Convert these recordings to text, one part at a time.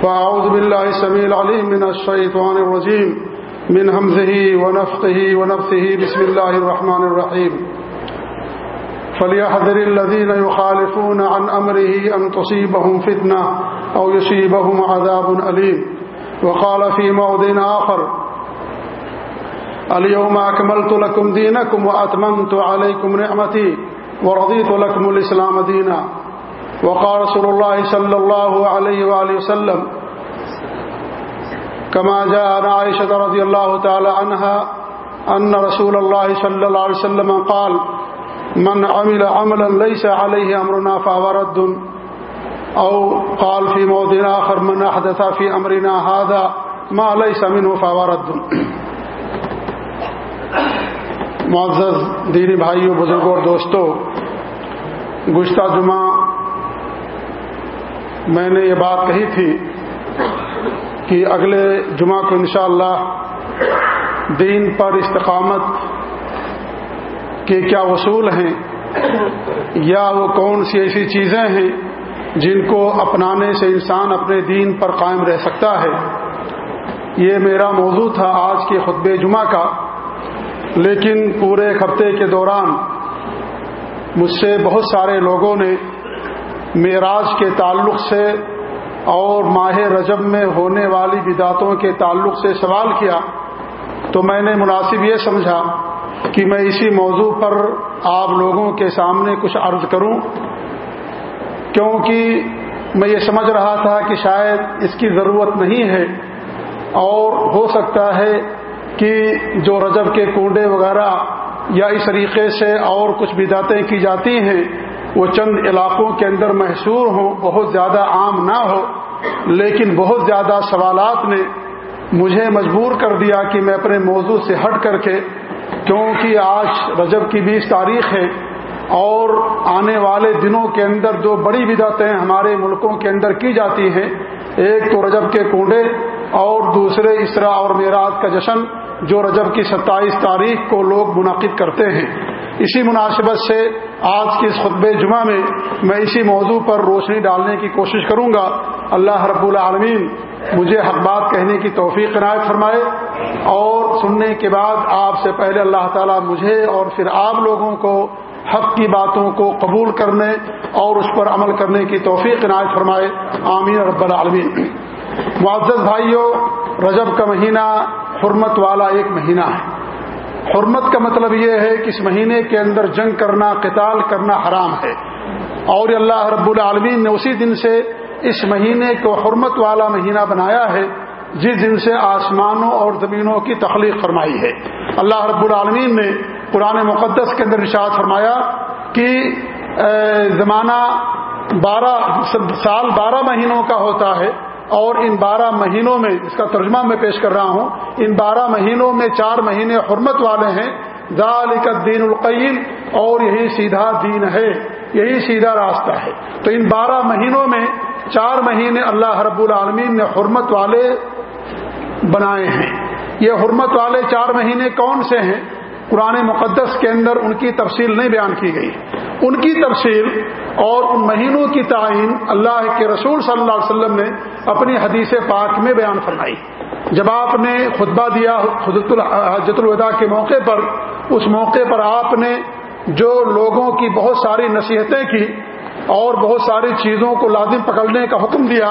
فأعوذ بالله السميع العليم من الشيطان الرجيم. من همزه ونفقه ونفثه. بسم الله الرحمن الرحيم. فليحذر الذين يخالفون عن أمره أن تصيبهم فتنة أو يصيبهم عذاب أليم. وقال في موضين آخر، اليوم أكملت لكم دينكم وأتممت عليكم نعمتي ورضيت لكم الإسلام دينا. وقال رسول الله صلى الله عليه وآله وسلم كما جاء عن عائشة رضي الله تعالى عنها أن رسول الله صلى الله عليه وسلم قال، من عمل عملا ليس عليه أمرنا فهو رد. أو قال في موضع آخر، من أحدث في أمرنا هذا ما ليس منه فهو رد. معزز، دینی بھائیوں بزرگوں اور دوستوں گزشتہ جمعہ میں نے یہ بات کہی تھی کہ اگلے جمعہ کو انشاءاللہ دین پر استقامت کے کیا اصول ہیں یا وہ کون سی ایسی چیزیں ہیں جن کو اپنانے سے انسان اپنے دین پر قائم رہ سکتا ہے؟ یہ میرا موضوع تھا آج کے خطب جمعہ کا، لیکن پورے ایک ہفتے کے دوران مجھ سے بہت سارے لوگوں نے معراج کے تعلق سے اور ماہ رجب میں ہونے والی بداتوں کے تعلق سے سوال کیا تو میں نے مناسب یہ سمجھا کہ میں اسی موضوع پر آپ لوگوں کے سامنے کچھ عرض کروں، کیونکہ میں یہ سمجھ رہا تھا کہ شاید اس کی ضرورت نہیں ہے اور ہو سکتا ہے کہ جو رجب کے کوڈے وغیرہ یا اس طریقے سے اور کچھ بدعتیں کی جاتی ہیں وہ چند علاقوں کے اندر محصور ہوں، بہت زیادہ عام نہ ہو، لیکن بہت زیادہ سوالات نے مجھے مجبور کر دیا کہ میں اپنے موضوع سے ہٹ کر کے، کیونکہ آج رجب کی بیس تاریخ ہے اور آنے والے دنوں کے اندر جو بڑی بدعتیں ہمارے ملکوں کے اندر کی جاتی ہیں، ایک تو رجب کے کنڈے اور دوسرے اسرا اور معراج کا جشن، جو رجب کی ستائیس تاریخ کو لوگ منعقد کرتے ہیں۔ اسی مناسبت سے آج کے اس خطب جمعہ میں میں اسی موضوع پر روشنی ڈالنے کی کوشش کروں گا۔ اللہ رب العالمین مجھے حق بات کہنے کی توفیق عنایت فرمائے اور سننے کے بعد آپ سے پہلے اللہ تعالیٰ مجھے اور پھر آپ لوگوں کو حق کی باتوں کو قبول کرنے اور اس پر عمل کرنے کی توفیق عنایت فرمائے۔ آمین رب العالمین۔ معزز بھائیوں رجب کا مہینہ حرمت والا ایک مہینہ ہے۔ حرمت کا مطلب یہ ہے کہ اس مہینے کے اندر جنگ کرنا، قتال کرنا حرام ہے۔ اور اللہ رب العالمین نے اسی دن سے اس مہینے کو حرمت والا مہینہ بنایا ہے، جس دن سے آسمانوں اور زمینوں کی تخلیق فرمائی ہے۔ اللہ رب العالمین نے قرآن مقدس کے اندر نشاد فرمایا کہ زمانہ بارہ، سال بارہ مہینوں کا ہوتا ہے۔ اور ان بارہ مہینوں میں اس کا ترجمہ میں پیش کر رہا ہوں، ان بارہ مہینوں میں چار مہینے حرمت والے ہیں، ذالک الدین القیم، اور یہی سیدھا دین ہے، یہی سیدھا راستہ ہے۔ تو ان بارہ مہینوں میں چار مہینے اللہ رب العالمین نے حرمت والے بنائے ہیں۔ یہ حرمت والے چار مہینے کون سے ہیں؟ قرآن مقدس کے اندر ان کی تفصیل نہیں بیان کی گئی۔ ان کی تفصیل اور ان مہینوں کی تعین اللہ کے رسول صلی اللہ علیہ وسلم نے اپنی حدیث پاک میں بیان فرمائی۔ جب آپ نے خطبہ دیا حجت الوداع کے موقع پر، اس موقع پر آپ نے جو لوگوں کی بہت ساری نصیحتیں کی اور بہت ساری چیزوں کو لازم پکڑنے کا حکم دیا،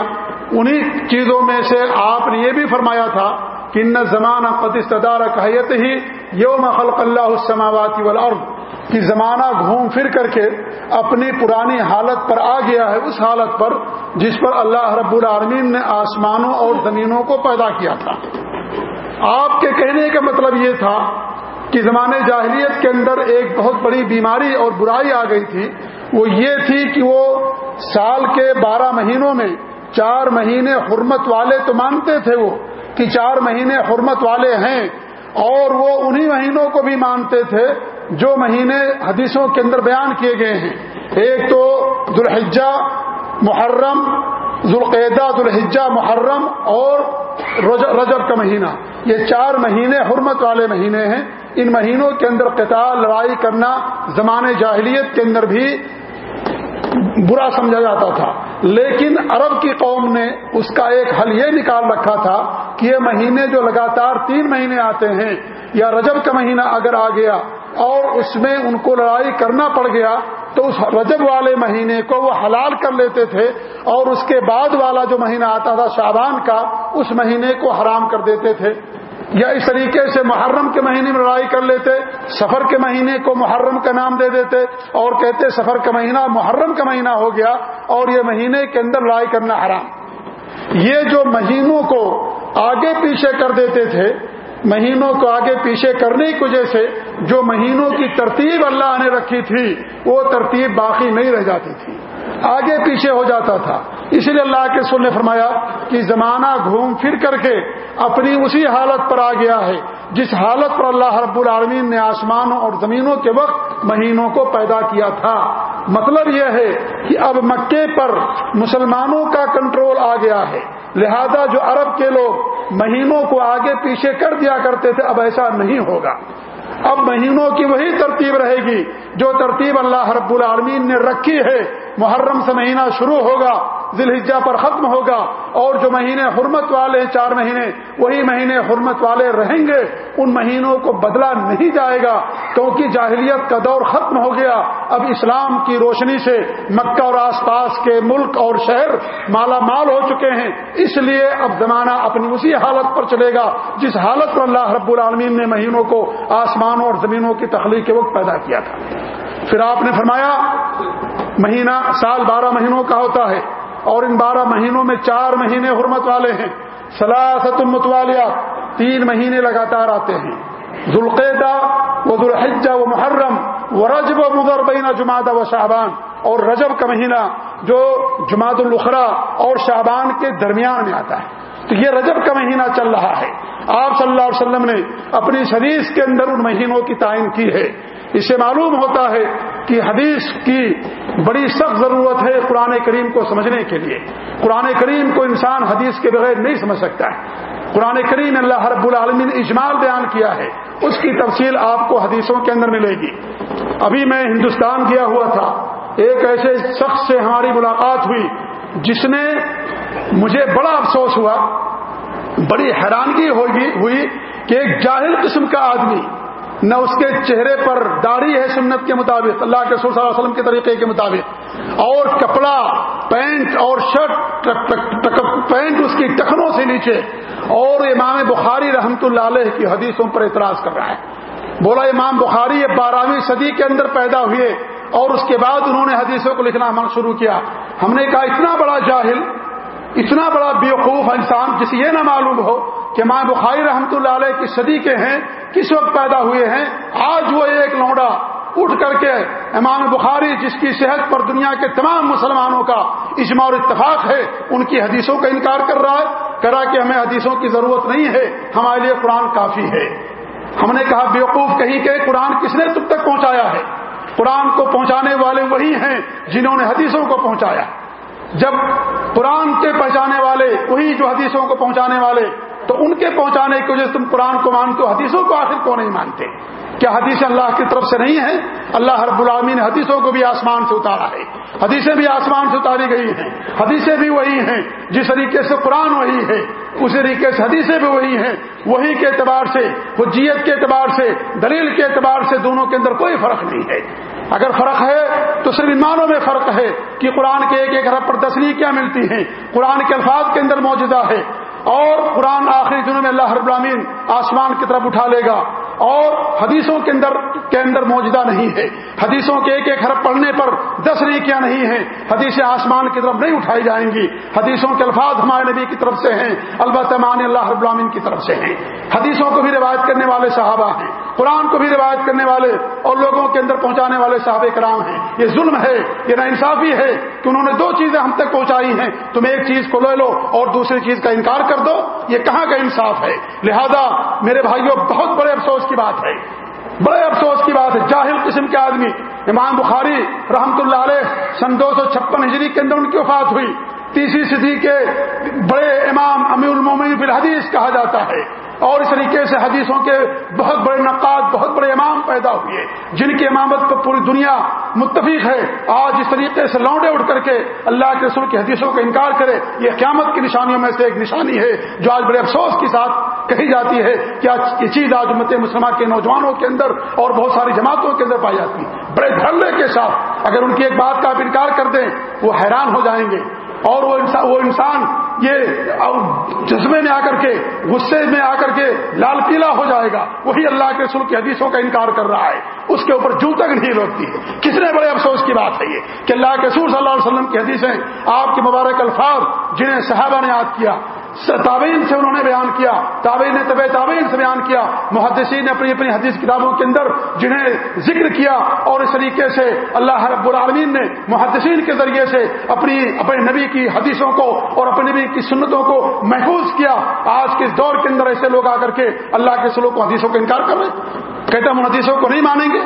انہی چیزوں میں سے آپ نے یہ بھی فرمایا تھا کہ ان زمانہ قطار قحیت ہی یوم خلق اللہ السماواتی والارض۔ کہ زمانہ گھوم پھر کر کے اپنی پرانی حالت پر آ گیا ہے، اس حالت پر جس پر اللہ رب العالمین نے آسمانوں اور زمینوں کو پیدا کیا تھا۔ آپ کے کہنے کا مطلب یہ تھا کہ زمانے جاہلیت کے اندر ایک بہت بڑی بیماری اور برائی آ گئی تھی۔ وہ یہ تھی کہ وہ سال کے بارہ مہینوں میں چار مہینے حرمت والے تو مانتے تھے وہ کہ چار مہینے حرمت والے ہیں اور وہ انہی مہینوں کو بھی مانتے تھے جو مہینے حدیثوں کے اندر بیان کیے گئے ہیں۔ ایک تو ذوالحجہ محرم ذوالقیدہ ذوالحجہ محرم اور رجب کا مہینہ۔ یہ چار مہینے حرمت والے مہینے ہیں۔ ان مہینوں کے اندر قتال، لڑائی کرنا زمانے جاہلیت کے اندر بھی برا سمجھا جاتا تھا۔ لیکن عرب کی قوم نے اس کا ایک حل یہ نکال رکھا تھا کہ یہ مہینے جو لگاتار تین مہینے آتے ہیں یا رجب کا مہینہ اگر آ گیا اور اس میں ان کو لڑائی کرنا پڑ گیا تو اس رجب والے مہینے کو وہ حلال کر لیتے تھے اور اس کے بعد والا جو مہینہ آتا تھا شابان کا، اس مہینے کو حرام کر دیتے تھے۔ یا اس طریقے سے محرم کے مہینے میں لڑائی کر لیتے، سفر کے مہینے کو محرم کا نام دے دیتے اور کہتے سفر کا مہینہ محرم کا مہینہ ہو گیا اور یہ مہینے کے اندر لڑائی کرنا حرام۔ یہ جو مہینوں کو آگے پیچھے کر دیتے تھے مہینوں کو آگے پیچھے کرنے کی وجہ سے جو مہینوں کی ترتیب اللہ نے رکھی تھی، وہ ترتیب باقی نہیں رہ جاتی تھی۔ آگے پیچھے ہو جاتا تھا۔ اسی لیے اللہ کے سر نے فرمایا کہ زمانہ گھوم پھر کر کے اپنی اسی حالت پر آ گیا ہے، جس حالت پر اللہ رب العالمین نے آسمانوں اور زمینوں کے وقت مہینوں کو پیدا کیا تھا۔ مطلب یہ ہے کہ اب مکے پر مسلمانوں کا کنٹرول آ گیا ہے۔ لہذا جو عرب کے لوگ مہینوں کو آگے پیچھے کر دیا کرتے تھے، اب ایسا نہیں ہوگا۔ اب مہینوں کی وہی ترتیب رہے گی جو ترتیب اللہ رب العالمین نے رکھی ہے۔ محرم سے مہینہ شروع ہوگا ذلحجہ پر ختم ہوگا، اور جو مہینے حرمت والے ہیں، چار مہینے، وہی مہینے حرمت والے رہیں گے، ان مہینوں کو بدلا نہیں جائے گا، کیونکہ جاہلیت کا دور ختم ہو گیا۔ اب اسلام کی روشنی سے مکہ اور آس پاس کے ملک اور شہر مالا مال ہو چکے ہیں، اس لیے اب زمانہ اپنی اسی حالت پر چلے گا، جس حالت پر اللہ رب العالمین نے مہینوں کو آسمانوں اور زمینوں کی تخلیق کے وقت پیدا کیا تھا۔ پھر آپ نے فرمایا مہینہ، سال بارہ مہینوں کا ہوتا ہے اور ان بارہ مہینوں میں چار مہینے حرمت والے ہیں۔ سلاست المتوالیہ تین مہینے لگاتار آتے ہیں۔ ذوالقیدہ و ذوالحجہ و محرم و رجب و مدر بینا جماعت و شعبان اور رجب کا مہینہ جو جماعت الخرا اور شعبان کے درمیان میں آتا ہے۔ تو یہ رجب کا مہینہ چل رہا ہے۔ آپ صلی اللہ علیہ وسلم نے اپنی شریف کے اندر ان مہینوں کی تعین کی ہے۔ اس سے معلوم ہوتا ہے کہ حدیث کی بڑی سخت ضرورت ہے قرآن کریم کو سمجھنے کے لیے۔ قرآن کریم کو انسان حدیث کے بغیر نہیں سمجھ سکتا ہے۔ قرآن کریم اللہ رب العالمین نے اجمال بیان کیا ہے۔ اس کی تفصیل آپ کو حدیثوں کے اندر ملے گی۔ ابھی میں ہندوستان گیا ہوا تھا۔ ایک ایسے شخص سے ہماری ملاقات ہوئی جس نے مجھے بڑا افسوس ہوا، بڑی حیرانگی ہوئی کہ ایک جاہل قسم کا آدمی نہ اس کے چہرے پر داڑھی ہے سنت کے مطابق، اللہ کے صلی اللہ علیہ وسلم کے طریقے کے مطابق۔ اور کپڑا، پینٹ اور شرٹ پینٹ اس کی ٹخنوں سے نیچے۔ اور امام بخاری رحمت اللہ علیہ کی حدیثوں پر اعتراض کر رہا ہے۔ بولا امام بخاری، یہ بارہویں صدی کے اندر پیدا ہوئے۔ اور اس کے بعد انہوں نے حدیثوں کو لکھنا عمل شروع کیا۔ ہم نے کہا، اتنا بڑا جاہل، اتنا بڑا بیوقوف انسان، جسے یہ نہ معلوم ہو کہ ماں بخاری رحمت اللہ علیہ کی صدی کے ہیں، کس وقت پیدا ہوئے ہیں؟ آج وہ ایک لوڈا اٹھ کر کے امام بخاری، جس کی صحت پر دنیا کے تمام مسلمانوں کا اجماع اور اتفاق ہے، ان کی حدیثوں کا انکار کر رہا ہے، کرا کہ ہمیں حدیثوں کی ضرورت نہیں ہے، ہمارے لیے قرآن کافی ہے۔ ہم نے کہا، بیوقوف کہیں کہ قرآن کس نے تم تک پہنچایا ہے؟ قرآن کو پہنچانے والے وہی ہیں جنہوں نے حدیثوں کو پہنچایا۔ جب قرآن کے پہنچانے والے، وہی جو حدیثوں کو پہنچانے والے تو ان کے پہنچانے کی وجہ سے تم قرآن کو مانتے ہو، حدیثوں کو آخر کو نہیں مانتے۔ کیا حدیث اللہ کی طرف سے نہیں ہے؟ اللہ رب العالمین نے حدیثوں کو بھی آسمان سے اتارا ہے۔ حدیثیں بھی آسمان سے اتاری گئی ہیں۔ حدیثیں بھی وہی ہیں۔ جس طریقے سے قرآن وہی ہے، اسی طریقے سے حدیثیں بھی وہی ہیں۔ وہی کے اعتبار سے حجیت کے اعتبار سے، دلیل کے اعتبار سے دونوں کے اندر کوئی فرق نہیں ہے۔ اگر فرق ہے تو صرف ایمانوں میں فرق ہے کہ قرآن کے ایک ایک حرف پر تصریح کیا ملتی ہیں قرآن کے الفاظ کے اندر موجودہ ہے۔ اور قرآن آخری دنوں میں اللہ رب العالمین آسمان کی طرف اٹھا لے گا۔ اور حدیثوں کے اندر کے اندر موجودہ نہیں ہے۔ حدیثوں کے ایک ایک حرف پڑھنے پر دس ریکیاں نہیں ہیں۔ حدیثیں آسمان کی طرف نہیں اٹھائی جائیں گی۔ حدیثوں کے الفاظ ہمارے نبی کی طرف سے ہیں۔ البتہ مان اللہ رب العالمین کی طرف سے ہیں۔ حدیثوں کو بھی روایت کرنے والے صحابہ ہیں۔ قرآن کو بھی روایت کرنے والے اور لوگوں کے اندر پہنچانے والے صحابہ کرام ہیں۔ یہ ظلم ہے، یہ نا انصافی ہے کہ انہوں نے دو چیزیں ہم تک پہنچائی ہیں۔ تم ایک چیز کو لے لو اور دوسری چیز کا انکار کر دو۔ یہ کہاں کا انصاف ہے؟ لہذا میرے بھائیوں بہت بڑے افسوس کی بات ہے۔ بڑے افسوس کی بات ہے۔ جاہل قسم کے آدمی۔ امام بخاری رحمت اللہ علیہ سن دو سو چھپن ہجری کے اندر ان کی وفات ہوئی۔ تیسری صدی کے بڑے امام امیر المومن بالحدیث کہا جاتا ہے۔ اور اس طریقے سے حدیثوں کے بہت بڑے نقاد، بہت بڑے امام پیدا ہوئے، جن کی امامت پر پوری دنیا متفق ہے۔ آج اس طریقے سے لونڈے اٹھ کر کے اللہ کے رسول کی حدیثوں کا انکار کرے، یہ قیامت کی نشانیوں میں سے ایک نشانی ہے، جو آج بڑے افسوس کے ساتھ کہی جاتی ہے کہ آج یہ چیز آج امت مسلمان کے نوجوانوں کے اندر اور بہت ساری جماعتوں کے اندر پائی جاتی ہے۔ بڑے دھرنے کے ساتھ اگر ان کی ایک بات کا آپ انکار کر دیں، وہ حیران ہو جائیں گے اور وہ انسان وہ انسان یہ جذبے میں آ کر کے، غصے میں آ کر کے لال پیلا ہو جائے گا۔ وہی اللہ کے رسول کی حدیثوں کا انکار کر رہا ہے۔ اس کے اوپر جوں تک نہیں روکتی ہے۔ کس نے بڑے افسوس کی بات ہے یہ کہ اللہ کے رسول صلی اللہ علیہ وسلم کی حدیثیں، آپ کے مبارک الفاظ جنہیں صحابہ نے یاد کیا تابعین سے انہوں نے بیان کیا، تابعین نے طب تابعین سے بیان کیا، محدثین نے اپنی اپنی حدیث کتابوں کے اندر جنہیں ذکر کیا اور اس طریقے سے اللہ رب العالمین نے محدثین کے ذریعے سے اپنی، اپنے نبی کی حدیثوں کو اور اپنے نبی کی سنتوں کو محفوظ کیا۔ آج کے دور کے اندر ایسے لوگ آ کر کے اللہ کے سلوک کو حدیثوں کا انکار کر رہے کہتے ہیں ہم حدیثوں کو نہیں مانیں گے۔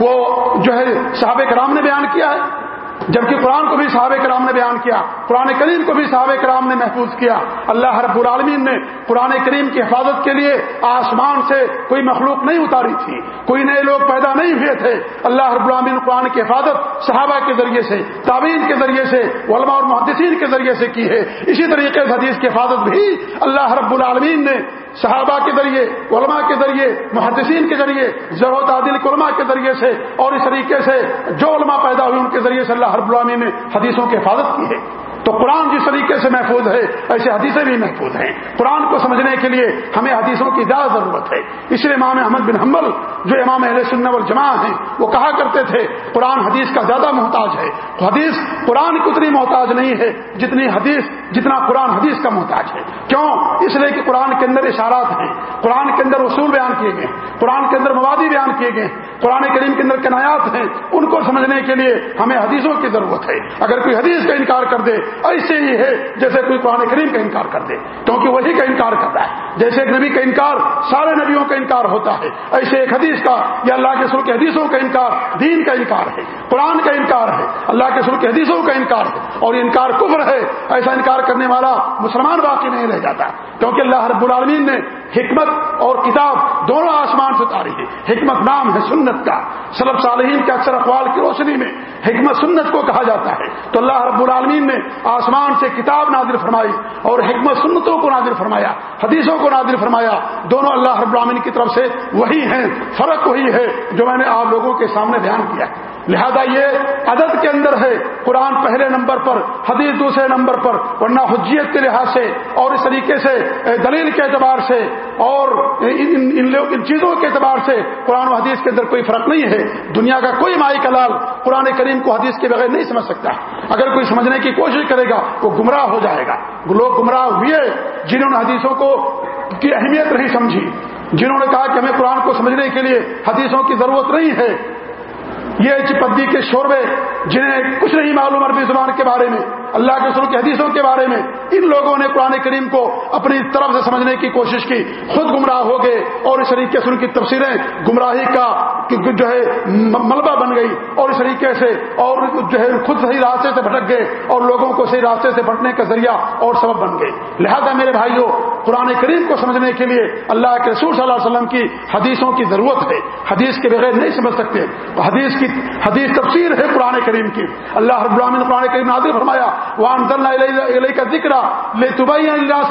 وہ جو ہے صحابہ کرام نے بیان کیا ہے۔ جبکہ قرآن کو بھی صحابہ کرام نے بیان کیا، قرآن کریم کو بھی صحابہ کرام نے محفوظ کیا۔ اللہ رب العالمین نے قرآن کریم کی حفاظت کے لیے آسمان سے کوئی مخلوق نہیں اتاری تھی، کوئی نئے لوگ پیدا نہیں ہوئے تھے۔ اللہ رب العالمین قرآن کی حفاظت صحابہ کے ذریعے سے تعبین کے ذریعے سے، علماء اور محدثین کے ذریعے سے کی ہے۔ اسی طریقے سے حدیث کی حفاظت بھی اللہ رب العالمین نے صحابہ کے ذریعے، علماء کے ذریعے، محدثین کے ذریعے ضرورت عادل علماء کے ذریعے سے اور اس طریقے سے جو علماء پیدا ہوئے، ان کے ذریعے سے اللہ ہر العالمین نے حدیثوں کی حفاظت کی ہے۔ تو قرآن جس طریقے سے محفوظ ہے ایسے حدیثیں بھی محفوظ ہیں۔ قرآن کو سمجھنے کے لیے ہمیں حدیثوں کی زیادہ ضرورت ہے۔ اس لیے امام احمد بن حمبل جو امام اہل سنت والجماع ہیں، وہ کہا کرتے تھے، قرآن حدیث کا زیادہ محتاج ہے۔ حدیث قرآن کی اتنی محتاج نہیں ہے جتنی حدیث، جتنا قرآن حدیث کا محتاج ہے۔ کیوں؟ اس لیے کہ قرآن کے اندر اشارات ہیں۔ قرآن کے اندر اصول بیان کیے گئے قرآن کے اندر موادی بیان کیے گئے قرآن کریم کے اندر کنایات ہیں۔ ان کو سمجھنے کے لیے ہمیں حدیثوں کی ضرورت ہے۔ اگر کوئی حدیث کا انکار کر دے ایسے ہی ہے جیسے کوئی قرآن کریم کا انکار کر دے، کیونکہ وہی کا انکار کرتا ہے۔ جیسے ایک نبی کا انکار سارے نبیوں کا انکار ہوتا ہے، ایسے ایک حدیث کا یا اللہ کے سر کے حدیثوں کا انکار دین کا انکار ہے، قرآن کا انکار ہے، اللہ کے سر کے حدیثوں کا انکار ہے۔ اور یہ انکار کفر ہے، ایسا انکار کرنے والا مسلمان باقی نہیں رہ جاتا، کیونکہ اللہ رب العالمین نے حکمت اور کتاب دونوں آسمان سے اتاری ہے حکمت نام ہے سنت کا۔ سلب صالحین کے اکثر اقوال کی روشنی میں حکمت سنت کو کہا جاتا ہے۔ تو اللہ رب العالمین نے آسمان سے کتاب نادر فرمائی اور حکمت سنتوں کو نادر فرمایا، حدیثوں کو نادر فرمایا۔ دونوں اللہ رب العالمین کی طرف سے وہی ہیں، فرق وہی ہے جو میں نے آپ لوگوں کے سامنے بیان کیا لہذا یہ عدد کے اندر ہے۔ قرآن پہلے نمبر پر، حدیث دوسرے نمبر پر۔ ورنہ حجیت کے لحاظ سے اور اس طریقے سے، دلیل کے اعتبار سے اور ان ان چیزوں کے اعتبار سے قرآن و حدیث کے اندر کوئی فرق نہیں ہے۔ دنیا کا کوئی مائی کلال قرآن کریم کو حدیث کے بغیر نہیں سمجھ سکتا۔ اگر کوئی سمجھنے کی کوشش کرے گا، وہ گمراہ ہو جائے گا۔ لوگ گمراہ ہوئے جنہوں نے حدیثوں کو کی اہمیت نہیں سمجھی۔ جنہوں نے کہا کہ ہمیں قرآن کو سمجھنے کے لیے حدیثوں کی ضرورت نہیں ہے۔ یہ چپدی کے شوربے جنہیں کچھ نہیں معلوم عربی زبان کے بارے میں اللہ کے سر کی حدیثوں کے بارے میں ان لوگوں نے قرآن کریم کو اپنی طرف سے سمجھنے کی کوشش کی، خود گمراہ ہو گئے اور اس طریقے سے ان کی تفسیریں گمراہی کا جو ہے ملبہ بن گئی اور اس طریقے سے اور جو ہے خود صحیح راستے سے بھٹک گئے اور لوگوں کو صحیح راستے سے بٹنے کا ذریعہ اور سبب بن گئے۔ لہذا میرے بھائیوں، قرآن کریم کو سمجھنے کے لیے اللہ کے رسول صلی اللہ علیہ وسلم کی حدیثوں کی ضرورت ہے۔ حدیث کے بغیر نہیں سمجھ سکتے۔ حدیث کی، حدیث تفسیر ہے قرآن کریم کی۔ اللہ رب العالمین قرآن کریم نازل فرمایا۔ وہاں کا ذکر لے طبی اللہ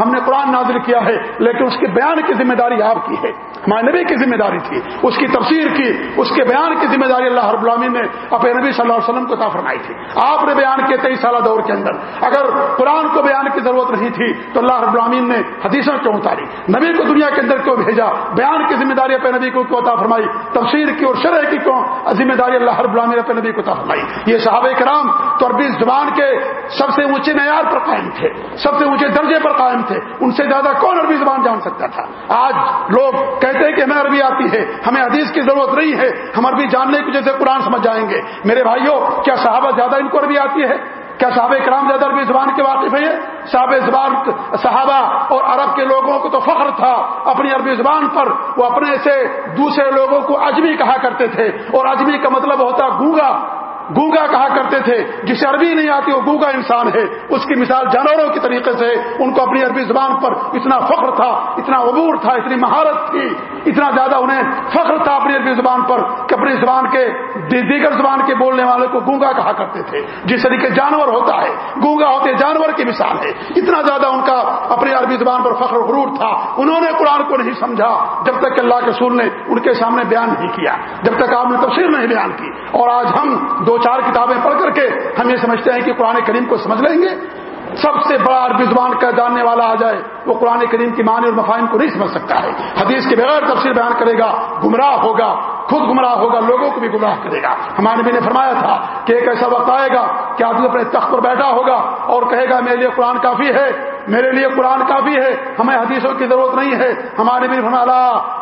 ہم نے قرآن نازل کیا ہے، لیکن اس کے بیان کی ذمہ داری آپ کی ہے۔ ہمارے نبی کی ذمہ داری تھی، اس کی تفسیر کی، اس کے بیان کی ذمہ داری اللہ رب العالمین نے اپنے نبی صلی اللہ علیہ وسلم کو تا فرمائی تھی۔ آپ نے بیان کیا تیئیس سالہ دور کے اندر۔ اگر قرآن کو بیان کی ضرورت نہیں تھی، تو اللہ رب العالمین نے حدیثوں کیوں اتاری؟ نبی کو دنیا کے اندر کیوں بھیجا؟ بیان کی ذمہ داری اپنے نبی کو کیوں عطا فرمائی؟ تفسیر کی اور شرح کی کیوں ذمہ داری اللہ رب العالمین اپنے نبی کو عطا فرمائی؟ یہ صحابہ کرام تو عربی زبان کے سب سے اونچے معیار پر قائم تھے، سب سے اونچے درجے پر قائم تھے۔ ان سے زیادہ کون عربی زبان جان سکتا تھا؟ آج لوگ کہتے ہیں کہ ہمیں عربی آتی ہے، ہمیں حدیث کی ضرورت نہیں ہے، ہم عربی جاننے کی جیسے قرآن سمجھ جائیں گے۔ میرے بھائیوں، کیا صحابہ زیادہ ان کو عربی آتی ہے؟ کیا صحابہ کرام زیادہ عربی زبان کے واقف ہے صحابہ زبان، صحابہ اور عرب کے لوگوں کو تو فخر تھا، اپنی عربی زبان پر وہ اپنے سے دوسرے لوگوں کو اجمی کہا کرتے تھے۔ اور اجمی کا مطلب ہوتا گونگا گوگا کہا کرتے تھے، جسے عربی نہیں آتی، وہ گوگا انسان ہے۔ اس کی مثال جانوروں کی طریقے سے ان کو اپنی عربی زبان پر اتنا فخر تھا، اتنا عبور تھا، اتنی مہارت تھی، اتنا زیادہ انہیں فخر تھا اپنی عربی زبان پر کہ اپنی زبان کے دیگر زبان کے بولنے والے کو گونگا کہا کرتے تھے۔ جس طریقے جانور ہوتا ہے گونگا ہوتے جانور کی مثال ہے۔ اتنا زیادہ ان کا اپنی عربی زبان پر فخر غرور تھا۔ انہوں نے قرآن کو نہیں سمجھا جب تک کہ اللہ کے سور نے ان کے سامنے بیان نہیں کیا، جب تک آپ نے تفصیل نہیں بیان کی۔ اور آج ہم دو چار کتابیں پڑھ کر کے ہم یہ سمجھتے ہیں کہ قرآن کریم کو سمجھ لیں گے۔ سب سے بڑا عربی زبان کا جاننے والا آ جائے وہ قرآن کریم کی معنی اور مفاہم کو نہیں سمجھ سکتا ہے۔ حدیث کے بغیر تفصیل بیان کرے گا، گمراہ ہوگا، خود گمراہ ہوگا، لوگوں کو بھی گمراہ کرے گا۔ ہمارے نبی نے فرمایا تھا کہ ایک ایسا وقت آئے گا کہ آدمی اپنے تخت پر بیٹھا ہوگا اور کہے گا، میرے لیے قرآن کافی ہے۔ میرے لیے قرآن کافی ہے، ہمیں حدیثوں کی ضرورت نہیں ہے۔ ہمارے بھی فرمایا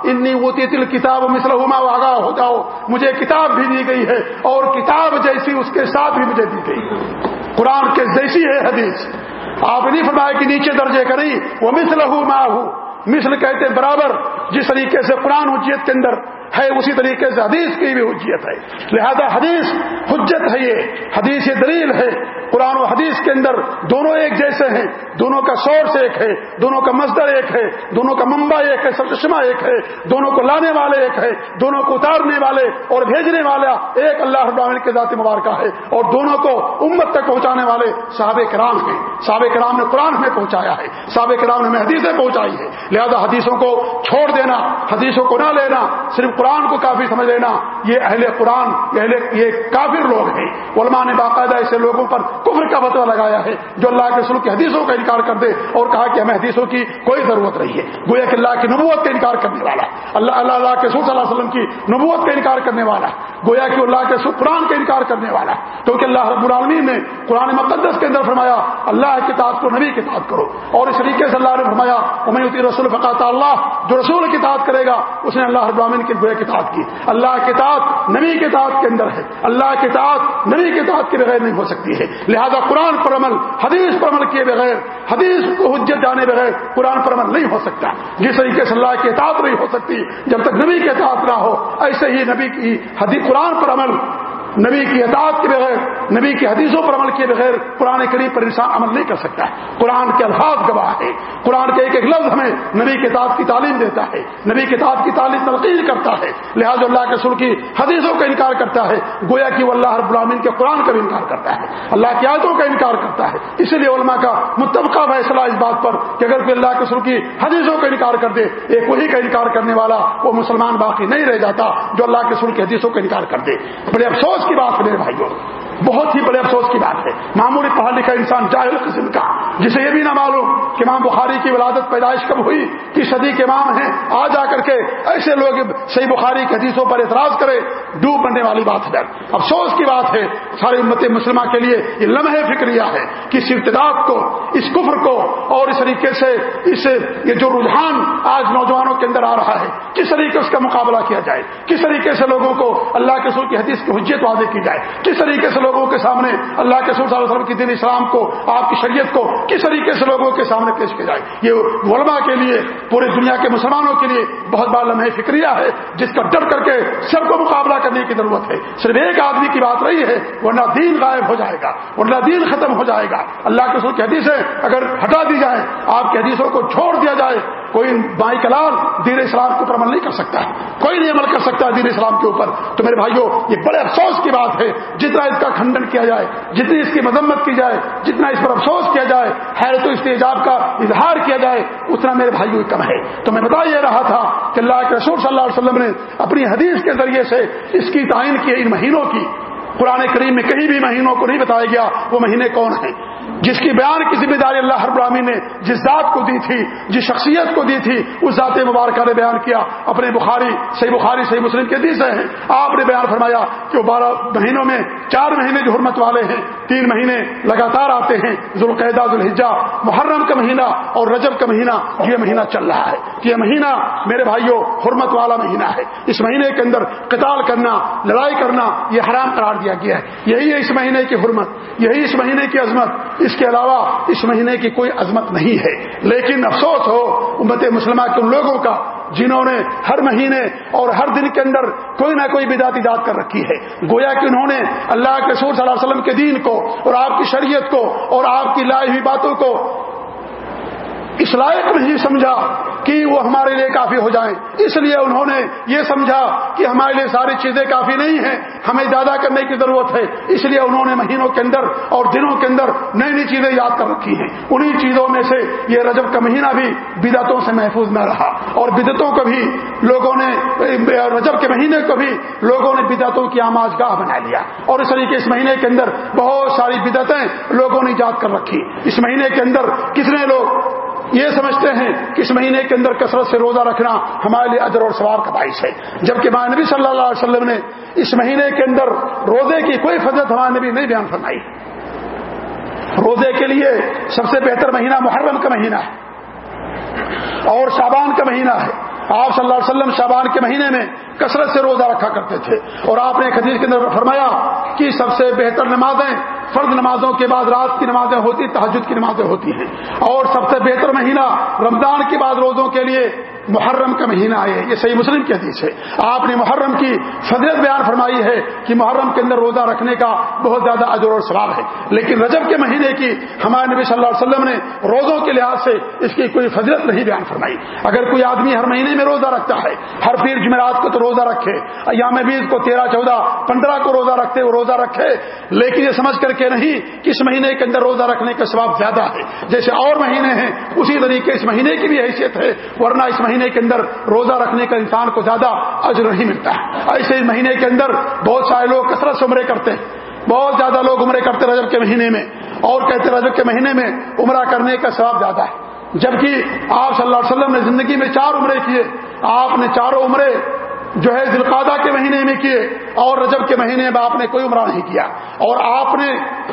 انی ہوتی تل کتاب مسلح آگاہ ہو جاؤ۔ مجھے کتاب بھی دی گئی ہے اور کتاب جیسی اس کے ساتھ بھی مجھے دی گئی۔ قرآن کے جیسی ہے حدیث۔ آپ نہیں فرمایا کہ نیچے درجے کا نہیں، وہ مسلح ہوں مثل کہتے برابر، جس طریقے سے قرآن اجیت کے اندر ہے، اسی طریقے سے حدیث کی بھی حجیت ہے۔ لہذا حدیث حجت ہے یہ، حدیث یہ دلیل ہے۔ قرآن و حدیث کے اندر دونوں ایک جیسے ہیں، دونوں کا سورس ایک ہے، دونوں کا مزدر ایک ہے، دونوں کا ممبا ایک ہے، سرچشمہ ایک ہے، دونوں کو لانے والے ایک ہے دونوں کو اتارنے والے اور بھیجنے والا ایک اللہ ابراہین کے ذاتی مبارکہ ہے اور دونوں کو امت تک پہنچانے والے صحابہ کرام ہیں۔ صحابہ کرام نے قرآن میں پہنچایا ہے، صحابہ کرام نے حدیثیں پہنچائی ہے لہذا حدیثوں کو چھوڑ دینا، حدیثوں کو نہ لینا، صرف قرآن کو کافی سمجھ لینا، یہ اہل قرآن یہ کافر لوگ ہیں۔ علماء نے باقاعدہ ایسے لوگوں پر کفر کا فتوا لگایا ہے، جو اللہ کے رسول کی حدیثوں کا انکار کر دے اور کہا کہ ہمیں حدیثوں کی کوئی ضرورت نہیں ہے۔ گویا کہ اللہ کی نبوت کا انکار کرنے والا اللہ اللہ اللہ کے رسول صلی اللہ علیہ وسلم کی نبوت کا انکار کرنے والا گویا کہ اللہ کے قرآن کا انکار کرنے والا کیونکہ اللہ رب العالمین نے قرآن مقدس کے اندر فرمایا، اللہ کی تعداد کو نبی کی تعداد کرو۔ اور اس طریقے سے اللہ نے فرمایا امیتی رسول فقات اللہ جو رسول کی تعداد کرے گا، اس نے اللہ رب العالمین کی گویا کی تعداد کی۔ اللہ کی تعداد نبی کی تعداد کے اندر ہے۔ اللہ کی تعداد نبی کی تعداد کے بغیر نہیں ہو سکتی ہے۔ لہذا قرآن پر عمل، حدیث پر عمل کیے بغیر، حدیث کو حجت جانے بغیر قرآن پر عمل نہیں ہو سکتا۔ جس طریقے سے اللہ کی اطاعت نہیں ہو سکتی، جب تک نبی کی اطاعت نہ ہو، ایسے ہی نبی کی حدیث قرآن پر عمل۔ نبی کی اطاعت کے بغیر، نبی کی حدیثوں پر عمل کیے بغیر قرآن کریم پر انسان عمل نہیں کر سکتا ہے۔ قرآن کے الفاظ گواہ ہے قرآن کے ایک ایک لفظ ہمیں نبی کتاب کی تعلیم دیتا ہے۔ نبی کتاب کی تعلیم تلقین کرتا ہے۔ لہٰذا اللہ کے سر کی حدیثوں کا انکار کرتا ہے۔ گویا کہ وہ اللہ رب العالمین کے قرآن کا بھی انکار کرتا ہے۔ اللہ کی آیتوں کا انکار کرتا ہے۔ اسی لیے علماء کا متبقہ فیصلہ اس بات پر کہ اگر کوئی اللہ کے سر کی حدیثوں کا انکار کر دے، ایک وہی کا انکار کرنے والا وہ مسلمان باقی نہیں رہ جاتا جو اللہ کے سر کی حدیثوں کا انکار کر دے۔ بڑے افسوس کی بات میرے بھائیوں بہت ہی بڑے افسوس کی بات ہے۔ معمولی پڑھا لکھا انسان جاہل قسم کا۔ جسے یہ بھی نہ معلوم کہ امام بخاری کی ولادت پیدائش کب ہوئی کہ صدی کے امام ہیں، آ جا کر کے ایسے لوگ صحیح بخاری کی حدیثوں پر اعتراض کرے، ڈوب بننے والی بات ہے۔ افسوس کی بات ہے، ساری امت مسلمہ کے لیے یہ لمحے فکریہ ہے کہ اس ارتداد کو، اس کفر کو اور اس طریقے سے اس یہ جو رجحان آج نوجوانوں کے اندر آ رہا ہے، کس طریقے اس کا مقابلہ کیا جائے؟ کس طریقے سے لوگوں کو اللہ کے سر کی حدیث کی حجیت واضح کی جائے؟ کس طریقے سے لوگوں کے سامنے اللہ کے صلی اللہ علیہ وسلم کی دین اسلام کو، آپ کی شریعت کو کس طریقے سے لوگوں کے سامنے پیش کیا جائے؟ یہ علماء کے لیے پوری دنیا کے مسلمانوں کے لیے بہت بڑا لمحے فکریہ ہے، جس کا ڈر کر کے سب کو مقابلہ کرنے کی ضرورت ہے۔ صرف ایک آدمی کی بات رہی ہے، ورنہ دین غائب ہو جائے گا، ورنہ دین ختم ہو جائے گا۔ اللہ کے کی حدیث ہے، اگر ہٹا دی جائے، آپ کی حدیثوں کو چھوڑ دیا جائے کوئی بائی کلال دین اسلام کے اوپر عمل نہیں کر سکتا ہے۔ کوئی نہیں عمل کر سکتا دین اسلام کے اوپر۔ تو میرے بھائیوں یہ بڑے افسوس کی بات ہے، جتنا اس کا کھنڈن کیا جائے، جتنی اس کی مذمت کی جائے، جتنا اس پر افسوس کیا جائے حیرت و استجاب کا اظہار کیا جائے، اتنا میرے بھائیوں کم ہے۔ تو میں بتا یہ رہا تھا کہ اللہ کے رسول صلی اللہ علیہ وسلم نے اپنی حدیث کے ذریعے سے اس کی تعین کی ان مہینوں کی۔ قرآن کریم میں کہیں بھی مہینوں کو نہیں بتایا گیا وہ مہینے کون ہیں۔ جس کی بیان کی ذمہ داری اللہ ہر براہمی نے جس ذات کو دی تھی، جس شخصیت کو دی تھی، اس ذات مبارکہ نے بیان کیا۔ اپنے بخاری، صحیح بخاری، صحیح مسلم کے دیسے ہیں۔ آپ نے بیان فرمایا کہ وہ بارہ مہینوں میں چار مہینے جو حرمت والے ہیں، تین مہینے لگاتار آتے ہیں۔ ذوالقیدہ ذوالحجہ، محرم کا مہینہ اور رجب کا مہینہ۔ یہ مہینہ چل رہا ہے۔ یہ مہینہ میرے بھائیوں حرمت والا مہینہ ہے۔ اس مہینے کے اندر قتال کرنا، لڑائی کرنا، یہ حرام قرار دیا گیا ہے۔ یہی ہے اس مہینے کی حرمت، یہی اس مہینے کی عظمت۔ اس کے علاوہ اس مہینے کی کوئی عظمت نہیں ہے۔ لیکن افسوس ہو امت مسلمہ کے ان لوگوں کا جنہوں نے ہر مہینے اور ہر دن کے اندر کوئی نہ کوئی بداتی ایجاد کر رکھی ہے۔ گویا کہ انہوں نے اللہ کے سور صلی اللہ علیہ وسلم کے دین کو اور آپ کی شریعت کو اور آپ کی لائی ہوئی باتوں کو اس لائق نہیں سمجھا کہ وہ ہمارے لیے کافی ہو جائیں۔ اس لیے انہوں نے یہ سمجھا کہ ہمارے لیے ساری چیزیں کافی نہیں ہیں، ہمیں زیادہ کرنے کی ضرورت ہے۔ اس لیے انہوں نے مہینوں کے اندر اور دنوں کے اندر نئی نئی چیزیں یاد کر رکھی ہیں۔ انہی چیزوں میں سے یہ رجب کا مہینہ بھی بدعتوں سے محفوظ نہ رہا۔ اور بدتوں کو بھی لوگوں نے، رجب کے مہینے کو بھی لوگوں نے بدعتوں کی آماج گاہ بنا لیا۔ اور اس طریقے اس مہینے کے اندر بہت ساری بدعتیں لوگوں نے ایجاد کر رکھی۔ اس مہینے کے اندر کتنے لوگ یہ سمجھتے ہیں کہ اس مہینے کے اندر کثرت سے روزہ رکھنا ہمارے لیے ادر اور ثواب کا باعث ہے۔ جبکہ نبی صلی اللہ علیہ وسلم نے اس مہینے کے اندر روزے کی کوئی فضرت ہمارے نبی نہیں بیان فرمائی۔ روزے کے لیے سب سے بہتر مہینہ محرم کا مہینہ ہے۔ اور شابان کا مہینہ ہے۔ آپ صلی اللہ علیہ وسلم شابان کے مہینے میں کثرت سے روزہ رکھا کرتے تھے۔ اور آپ نے حدیث کے اندر فرمایا کہ سب سے بہتر نمازیں فرض نمازوں کے بعد رات کی نمازیں ہوتی تحجد کی نمازیں ہوتی ہیں۔ اور سب سے بہتر مہینہ رمضان کے بعد روزوں کے لیے محرم کا مہینہ آئے یہ صحیح مسلم کی حدیث ہے۔ آپ نے محرم کی فضرت بیان فرمائی ہے کہ محرم کے اندر روزہ رکھنے کا بہت زیادہ اجر اور ثواب ہے۔ لیکن رجب کے مہینے کی ہمارے نبی صلی اللہ علیہ وسلم نے روزوں کے لحاظ سے اس کی کوئی فضرت نہیں بیان فرمائی۔ اگر کوئی آدمی ہر مہینے میں روزہ رکھتا ہے، ہر پیر جمعرات کو تو روزہ رکھے، ایام بیس کو تیرہ، چودہ، پندرہ کو روزہ رکھتے، وہ روزہ رکھے۔ لیکن یہ سمجھ کر کے نہیں کہ اس مہینے کے اندر روزہ رکھنے کا ثواب زیادہ ہے؟ جیسے اور مہینے ہیں، اسی طریقے اس مہینے کی بھی حیثیت ہے، ورنہ اس مہینے کے اندر روزہ رکھنے کا انسان کو زیادہ اجر نہیں ملتا ہے۔ ایسے اس مہینے کے اندر بہت سارے لوگ کثرت سے عمرے کرتے ہیں۔ بہت زیادہ لوگ عمرے کرتے رجب کے مہینے میں۔ اور کہتے رجب کے مہینے میں عمرہ کرنے کا ثواب زیادہ ہے۔ جبکہ آپ صلی اللہ علیہ وسلم نے زندگی میں چار عمرے کیے۔ آپ نے چاروں عمرے جو ہے دلقادہ کے مہینے میں کیے اور رجب کے مہینے میں آپ نے کوئی عمرہ نہیں کیا اور آپ نے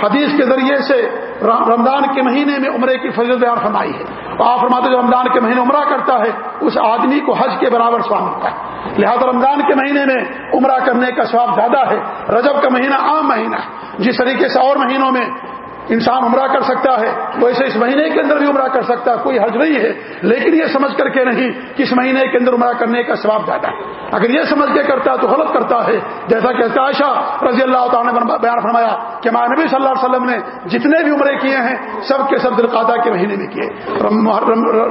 حدیث کے ذریعے سے رمضان کے مہینے میں عمرے کی فضل بیان فرمائی ہے آپ فرماتے جو رمضان کے مہینے عمرہ کرتا ہے اس آدمی کو حج کے برابر سواب ملتا ہے لہذا رمضان کے مہینے میں عمرہ کرنے کا سواب زیادہ ہے رجب کا مہینہ عام مہینہ ہے جس طریقے سے اور مہینوں میں انسان عمرہ کر سکتا ہے ویسے اس مہینے کے اندر بھی عمرہ کر سکتا ہے، کوئی حج نہیں ہے، لیکن یہ سمجھ کر کے نہیں کہ اس مہینے کے اندر عمرہ کرنے کا ثواب زیادہ ہے۔ اگر یہ سمجھ کے کرتا ہے تو غلط کرتا ہے۔ جیسا کہ عائشہ رضی اللہ تعالیٰ نے بیان فرمایا کہ ہمارے نبی صلی اللہ علیہ وسلم نے جتنے بھی عمرے کیے ہیں، سب کے سب دلقادہ کے مہینے میں کیے۔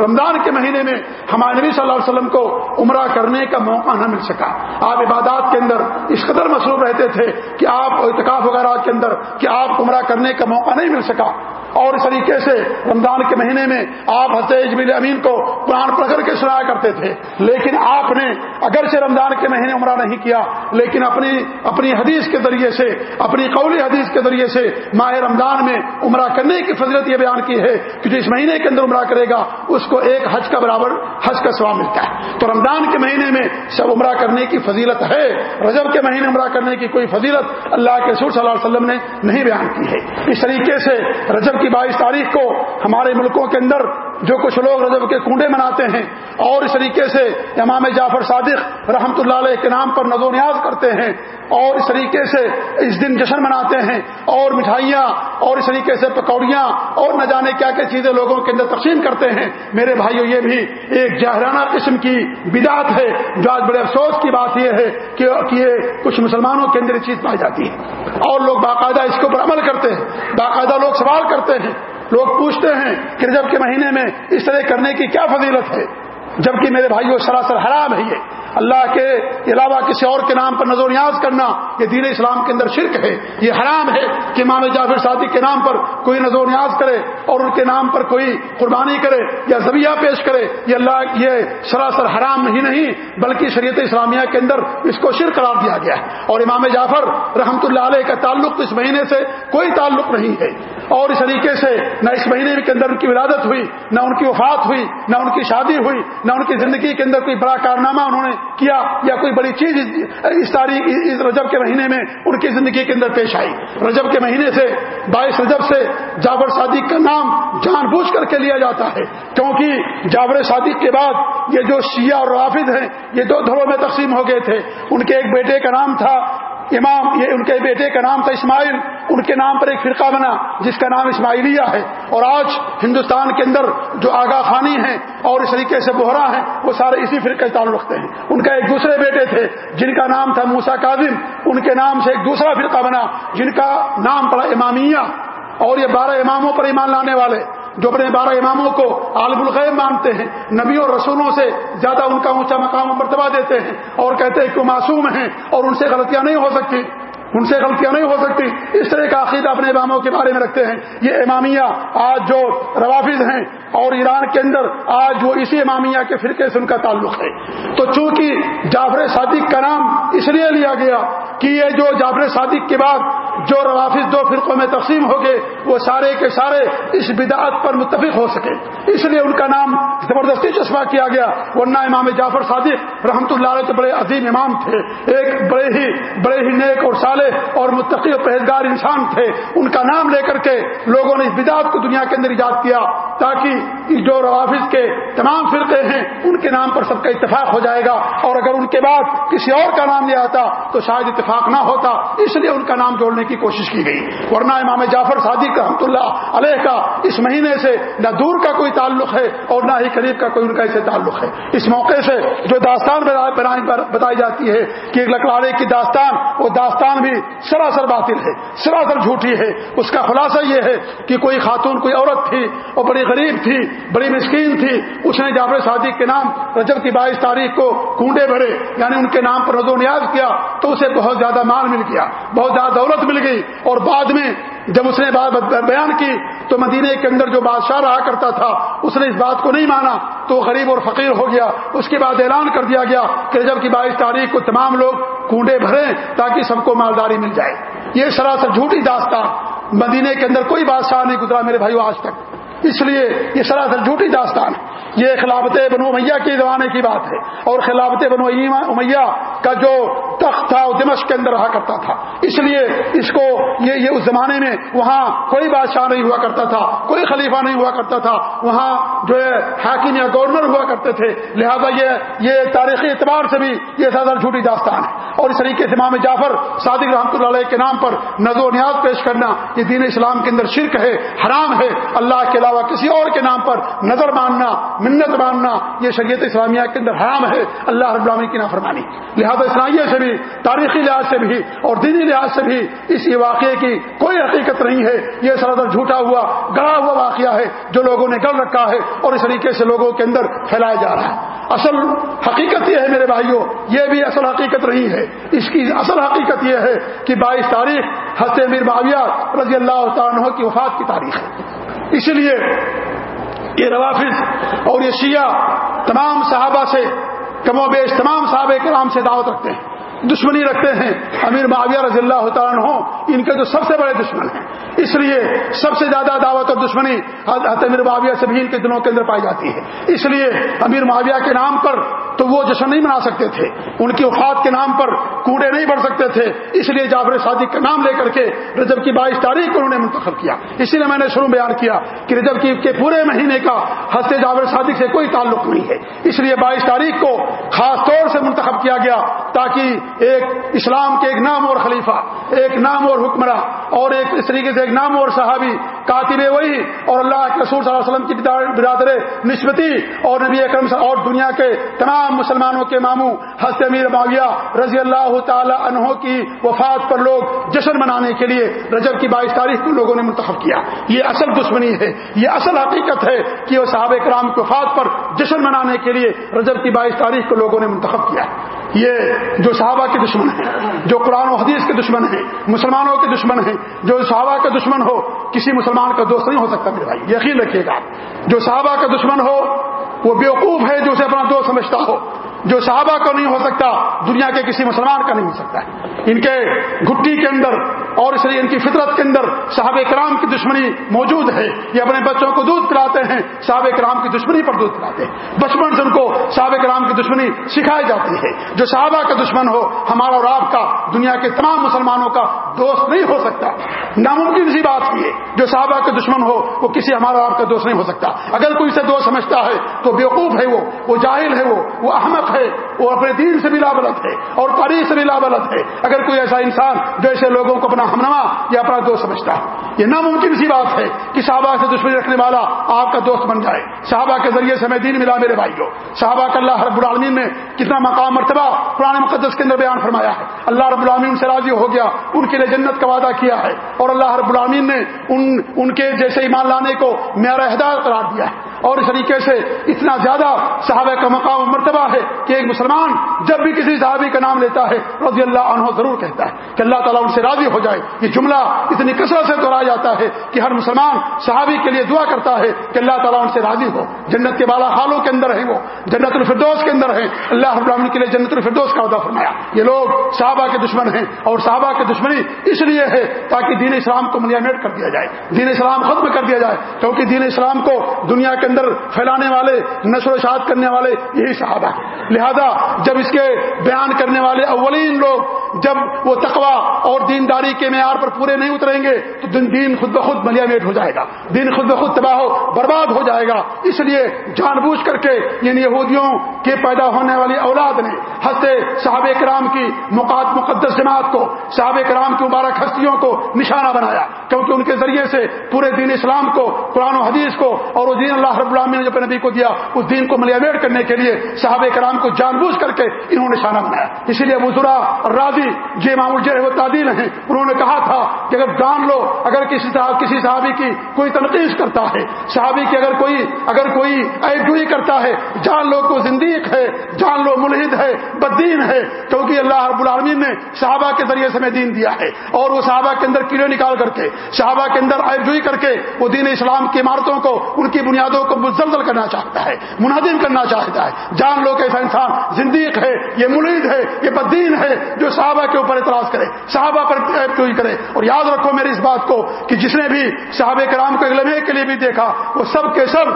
رمضان کے مہینے میں ہمارے نبی صلی اللہ علیہ وسلم کو عمرہ کرنے کا موقع نہ مل سکا۔ آپ عبادات کے اندر اس قدر مصروف رہتے تھے کہ آپ اعتکاف وغیرہ کے اندر کہ آپ عمرہ کرنے کا موقع نہیں مل سکا۔ اور اس طریقے سے رمضان کے مہینے میں آپ حسیج بل امین کو قرآن پڑھ کر کے سنایا کرتے تھے۔ لیکن آپ نے اگرچہ رمضان کے مہینے عمرہ نہیں کیا، لیکن اپنی اپنی حدیث کے ذریعے سے، اپنی قولی حدیث کے ذریعے سے ماہ رمضان میں عمرہ کرنے کی فضلت یہ بیان کی ہے کہ جو اس مہینے کے اندر عمرہ کرے گا، اس کو ایک حج کا برابر حج کا سواب ملتا ہے۔ تو رمضان کے مہینے میں سب عمرہ کرنے کی فضیلت ہے۔ رجب کے مہینے عمرہ کرنے کی کوئی فضیلت اللہ کے سور صلی اللہ علیہ وسلم نے نہیں بیان کی ہے۔ اس طریقے سے رجب کی بائیس تاریخ کو ہمارے ملکوں کے اندر جو کچھ لوگ رجب کے کنڈے مناتے ہیں اور اس طریقے سے امام جعفر صادق رحمت اللہ علیہ کے نام پر نظو نیاز کرتے ہیں اور اس طریقے سے اس دن جشن مناتے ہیں اور مٹھائیاں اور اس طریقے سے پکوڑیاں اور نہ جانے کیا کیا چیزیں لوگوں کے اندر تقسیم کرتے ہیں۔ میرے بھائیوں یہ بھی ایک جہرانہ قسم کی بدعت ہے، جو آج بڑے افسوس کی بات یہ ہے کہ یہ کچھ مسلمانوں کے اندر یہ چیز پائی جاتی ہے۔ اور لوگ باقاعدہ اس کے اوپر عمل کرتے ہیں، باقاعدہ لوگ سوال کرتے ہیں۔ لوگ پوچھتے ہیں کہ رجب کے مہینے میں اس طرح کرنے کی کیا فضیلت ہے؟ جبکہ میرے بھائیوں، سراسر حرام ہے یہ۔ اللہ کے علاوہ کسی اور کے نام پر نظر نیاز کرنا یہ دین اسلام کے اندر شرک ہے۔ یہ حرام ہے کہ امام جعفر صادق کے نام پر کوئی نظر نیاز کرے اور ان کے نام پر کوئی قربانی کرے یا زبیہ پیش کرے۔ یہ اللہ، یہ سراسر حرام ہی نہیں، بلکہ شریعت اسلامیہ کے اندر اس کو شرک قرار دیا گیا ہے۔ اور امام جعفر رحمت اللہ علیہ کا تعلق اس مہینے سے کوئی تعلق نہیں ہے۔ اور اس طریقے سے نہ اس مہینے کے اندر ان کی ولادت ہوئی، نہ ان کی وفات ہوئی، نہ ان کی شادی ہوئی، نہ ان کی زندگی کے اندر کوئی بڑا کارنامہ انہوں نے کیا یا کوئی بڑی چیز اس تاریخ اس رجب کے مہینے میں ان کی زندگی کے اندر پیش آئی۔ رجب کے مہینے سے بائیس رجب سے جابر صادق کا نام جان بوجھ کر کے لیا جاتا ہے۔ کیونکہ جابر صادق کے بعد یہ جو شیعہ اور رافظ ہیں، یہ دو دھڑوں میں تقسیم ہو گئے تھے۔ ان کے ایک بیٹے کا نام تھا امام یہ ان کے بیٹے کا نام تھا اسماعیل، ان کے نام پر ایک فرقہ بنا جس کا نام اسماعیلیہ ہے۔ اور آج ہندوستان کے اندر جو آگا خانی ہیں اور اس طریقے سے بہرا ہیں، وہ سارے اسی فرقے سے تعلق رکھتے ہیں۔ ان کا ایک دوسرے بیٹے تھے، جن کا نام تھا موسا کاظم، ان کے نام سے ایک دوسرا فرقہ بنا جن کا نام پڑا امامیہ۔ اور یہ بارہ اماموں پر ایمان لانے والے۔ جو اپنے بارہ اماموں کو عالم الغیب مانتے ہیں نبی اور رسولوں سے زیادہ ان کا اونچا مقام و مرتبہ دیتے ہیں اور کہتے ہیں کہ وہ معصوم ہیں اور ان سے غلطیاں نہیں ہو سکتی۔ ان سے غلطیاں نہیں ہو سکتی۔ اس طرح کا عقیدہ اپنے اماموں کے بارے میں رکھتے ہیں۔ یہ امامیہ آج جو روافظ ہیں اور ایران کے اندر آج وہ اسی امامیہ کے فرقے سے ان کا تعلق ہے۔ تو چونکہ جعفر صادق کا نام اس لیے لیا گیا کہ یہ جو جعفر صادق کے بعد جو روافظ دو فرقوں میں تقسیم ہو گئے، وہ سارے کے سارے اس بدعت پر متفق ہو سکے۔ اس لیے ان کا نام زبردستی چشمہ کیا گیا۔ ورنہ امام جعفر صادق رحمت اللہ علیہ کے بڑے عظیم امام تھے۔ ایک بڑے ہی بڑے ہی نیک اور سالے اور متقی پہزگار انسان تھے۔ ان کا نام لے کر کے لوگوں نے اس بدعت کو دنیا کے اندر ایجاد کیا تاکہ جو روافظ کے تمام فرقے ہیں، ان کے نام پر سب کا اتفاق ہو جائے گا۔ اور اگر ان کے بعد کسی اور کا نام لیا آتا تو شاید اتفاق نہ ہوتا۔ اس لیے ان کا نام جوڑنے کی کوشش کی گئی۔ ورنہ امام جعفر صادق رحمۃ اللہ علیہ کا اس مہینے سے نہ دور کا کوئی تعلق ہے اور نہ ہی قریب کا کوئی ان کا اسے تعلق ہے۔ اس موقع سے جو داستان بتائی جاتی ہے کہ لکڑاڑے کی داستان، وہ داستان بھی سراسر باطل ہے، سراسر جھوٹی ہے۔ اس کا خلاصہ یہ ہے کہ کوئی خاتون، کوئی عورت تھی اور بڑی غریب تھی، بڑی مسکین تھی، اس نے جعفر صادق کے نام رجب کی بائیس تاریخ کو کنڈے بھرے یعنی ان کے نام پر رضو نیاز کیا تو اسے بہت زیادہ مال مل گیا، بہت زیادہ دولت مل گئی اور بعد میں جب اس نے بات بیان کی تو مدینے کے اندر جو بادشاہ رہا کرتا تھا، اس نے اس بات کو نہیں مانا تو غریب اور فقیر ہو گیا۔ اس کے بعد اعلان کر دیا گیا کہ جب کی بائیس تاریخ کو تمام لوگ کنڈے بھریں تاکہ سب کو مالداری مل جائے۔ یہ سراسر جھوٹی داستان۔ مدینے کے اندر کوئی بادشاہ نہیں گزرا میرے بھائی آج تک۔ اس لیے یہ سراسر جھوٹی داستان۔ ہے یہ خلافت بنو امیہ کے زمانے کی بات ہے اور خلافت بنو امیہ کا جو تخت تھا وہ دمش کے اندر رہا کرتا تھا۔ اس لیے اس کو یہ یہ اس زمانے میں وہاں کوئی بادشاہ نہیں ہوا کرتا تھا، کوئی خلیفہ نہیں ہوا کرتا تھا۔ وہاں جو ہے حاکم یا گورنر ہوا کرتے تھے۔ لہذا یہ یہ تاریخی اعتبار سے بھی یہ زیادہ جھوٹی داستان ہے۔ اور اس طریقے سے امام جعفر صادق رحمۃ اللہ علیہ کے نام پر نظر و نیاز پیش کرنا یہ دین اسلام کے اندر شرک ہے، حرام ہے۔ اللہ کے علاوہ کسی اور کے نام پر نظر ماننا منت ماننا یہ شریعت اسلامیہ کے اندر حرام ہے، اللہ رب العالمین کی نافرمانی۔ لہذا اسلامیہ سے بھی، تاریخی لحاظ سے بھی اور دینی لحاظ سے بھی اس واقعے کی کوئی حقیقت نہیں ہے۔ یہ سرادر جھوٹا ہوا، گڑا ہوا واقعہ ہے جو لوگوں نے گڑ رکھا ہے اور اس طریقے سے لوگوں کے اندر پھیلایا جا رہا ہے۔ اصل حقیقت یہ ہے میرے بھائیوں، یہ بھی اصل حقیقت نہیں ہے۔ اس کی اصل حقیقت یہ ہے کہ بائیس تاریخ حضرت امیر معاویہ رضی اللہ عنہ کی وفات کی تاریخ ہے۔ اسی لیے یہ روافظ اور یہ شیعہ تمام صحابہ سے کم و بیش تمام صحابہ کرام سے دعوت رکھتے ہیں، دشمنی رکھتے ہیں۔ امیر معاویہ رضی اللہ تعالیٰ عنہ ان کے جو سب سے بڑے دشمن ہیں۔ اس لیے سب سے زیادہ دعوت اور دشمنی امیر معاویہ سے بھی ان کے دنوں کے اندر پائی جاتی ہے۔ اس لیے امیر معاویہ کے نام پر تو وہ جشن نہیں منا سکتے تھے۔ ان کی وفات کے نام پر کوڑے نہیں بڑھ سکتے تھے۔ اس لیے جابر صادق کا نام لے کر کے رجب کی بائیس تاریخ کو انہوں نے منتخب کیا۔ اسی لیے میں نے شروع بیان کیا کہ رجب کی کے پورے مہینے کا ہنستے جابر صادق سے کوئی تعلق نہیں ہے۔ اس لیے بائیس تاریخ کو خاص طور سے منتخب کیا گیا تاکہ ایک اسلام کے ایک نام اور خلیفہ، ایک نام اور حکمراں اور ایک اس طریقے سے ایک نام اور صحابی کاتب وہی اور اللہ کے رسول صلی اللہ علیہ وسلم کی برادر نسبتی اور نبی اکرم اور دنیا کے تمام مسلمانوں کے ماموں، حضرت امیر معاویہ رضی اللہ تعالی عنہ کی وفات پر لوگ جشن منانے کے لیے رجب کی بائیس تاریخ کو لوگوں نے منتخب کیا۔ یہ اصل دشمنی ہے۔ یہ اصل حقیقت ہے کہ وہ صحابہ کرام کی وفات پر جشن منانے کے لیے رجب کی بائیس تاریخ کو لوگوں نے منتخب کیا۔ یہ جو صحابہ کے دشمن ہیں، جو قرآن و حدیث کے دشمن ہیں، مسلمانوں کے دشمن ہیں، جو صحابہ کا دشمن ہو، کسی مسلمان کا دوست نہیں ہو سکتا میرے بھائی، یقین رکھیے گا جو صحابہ کا دشمن ہو وہ بیوقوف ہے جو اسے اپنا دوست سمجھتا ہو۔ جو صحابہ کا نہیں ہو سکتا، دنیا کے کسی مسلمان کا نہیں ہو سکتا ہے۔ ان کے گٹی کے اندر اور اس لیے ان کی فطرت کے اندر صحاب کرام کی دشمنی موجود ہے۔ یہ اپنے بچوں کو دودھ پلاتے ہیں صحاب کرام کی دشمنی پر دودھ پلاتے ہیں۔ بچپن سے ان کو صحاب کرام کی دشمنی سکھائی جاتی ہے۔ جو صحابہ کا دشمن ہو، ہمارا اور آپ کا، دنیا کے تمام مسلمانوں کا دوست نہیں ہو سکتا۔ ناممکن سی بات کی ہے، جو صحابہ کے دشمن ہو، وہ کسی ہمارا آپ کا دوست نہیں ہو سکتا۔ اگر کوئی سے دوست سمجھتا ہے، تو بیوقوف ہے وہ وہ جاہل ہے وہ وہ احمد ہے، وہ اپنے دین سے بھی لابلت ہے اور تاریخ سے بھی لابلت ہے۔ اگر کوئی ایسا انسان جو ایسے لوگوں کو اپنا ہمنما یا اپنا دوست سمجھتا ہے، یہ ناممکن سی بات ہے کہ صحابہ سے دشمنی رکھنے والا آپ کا دوست بن جائے۔ صحابہ کے ذریعے سے ہمیں دین ملا، میرے بھائی کو صحابہ کا اللہ رب العالمین نے کتنا مقام، مرتبہ پرانے مقدس کے اندر بیان فرمایا ہے۔ اللہ رب العالمین سے راضی ہو گیا، ان کے لیے جنت کا وعدہ کیا ہے۔ اور اللہ رب العالمین نے ان ان کے جیسے ایمان لانے کو میرا اہدار قرار دیا ہے۔ اور اس طریقے سے اتنا زیادہ صحابہ کا مقام مرتبہ ہے کہ ایک مسلمان جب بھی کسی صحابی کا نام لیتا ہے، رضی اللہ عنہ ضرور کہتا ہے کہ اللہ تعالیٰ ان سے راضی ہو جائے۔ یہ جملہ اتنی کثرت سے دہرایا جاتا ہے کہ ہر مسلمان صحابی کے لیے دعا کرتا ہے کہ اللہ تعالیٰ ان سے راضی ہو۔ جنت کے بالا حالوں کے اندر ہیں وہ، جنت الفردوس کے اندر ہیں۔ اللہ العالمین کے لیے جنت الفردوس کا عہدہ فرمایا۔ یہ لوگ صحابہ کے دشمن ہیں اور صحابہ کے دشمنی اس لیے ہے تاکہ دین اسلام کو میٹ کر دیا جائے۔ دین اسلام ختم کر دیا جائے۔ کیونکہ دین اسلام کو دنیا کے اندر پھیلانے والے نشر و اشاعت کرنے والے یہی صحابہ ہیں۔ لہذا جب اس کے بیان کرنے والے اولین لوگ جب وہ تقوا اور دینداری کے معیار پر پورے نہیں اتریں گے، تو دین خود بخود ملیا میٹ ہو جائے گا۔ دین خود بخود تباہ ہو برباد ہو جائے گا۔ اس لیے جان بوجھ کر کے ان یہودیوں کے پیدا ہونے والی اولاد نے ہنستے صحاب کرام کی مقاد مقدس جماعت کو صحاب کرام کی مبارک ہستیوں کو نشانہ بنایا۔ کیونکہ ان کے ذریعے سے پورے دین اسلام کو، قرآن و حدیث کو اور دین اللہ رب العالمین نے جو نبی کو دیا، اس دین کو ملیا کرنے کے لیے صحاب کرام کو جان بوجھ کر کے انہوں نے نشانہ بنایا۔ اسی لیے ابوذرا اور راضی یہ معمول جو وہ تعدیل ہیں۔ انہوں نے کہا تھا کہ اگر جان لو، اگر کسی صاحب، کسی صحابی کی کوئی تنقید کرتا ہے، صحابی کی اگر کوئی اگر کوئی ایک جوئی کرتا ہے، جان لو کو زندیق ہے، جان لو ملحد ہے بدین ہے، کیونکہ اللہ رب العالمین نے صحابہ کے ذریعے سے میں دین دیا ہے۔ اور وہ صحابہ کے اندر کیڑے نکال کر کے، صحابہ کے اندر ایک جوئی کر کے، وہ دین اسلام کی عمارتوں کو، ان کی بنیادوں کو مزلزل کرنا چاہتا ہے، منہدم کرنا چاہتا ہے۔ جان لو کہ ایسا انسان زندیق ہے، یہ ملید ہے، یہ بدین ہے جو صحابہ کے اوپر اعتراض کرے، صحابہ پر کرے۔ اور یاد رکھو میری اس بات کو کہ جس نے بھی صحابہ کرام کو اگلے کے لیے بھی دیکھا، وہ سب کے سب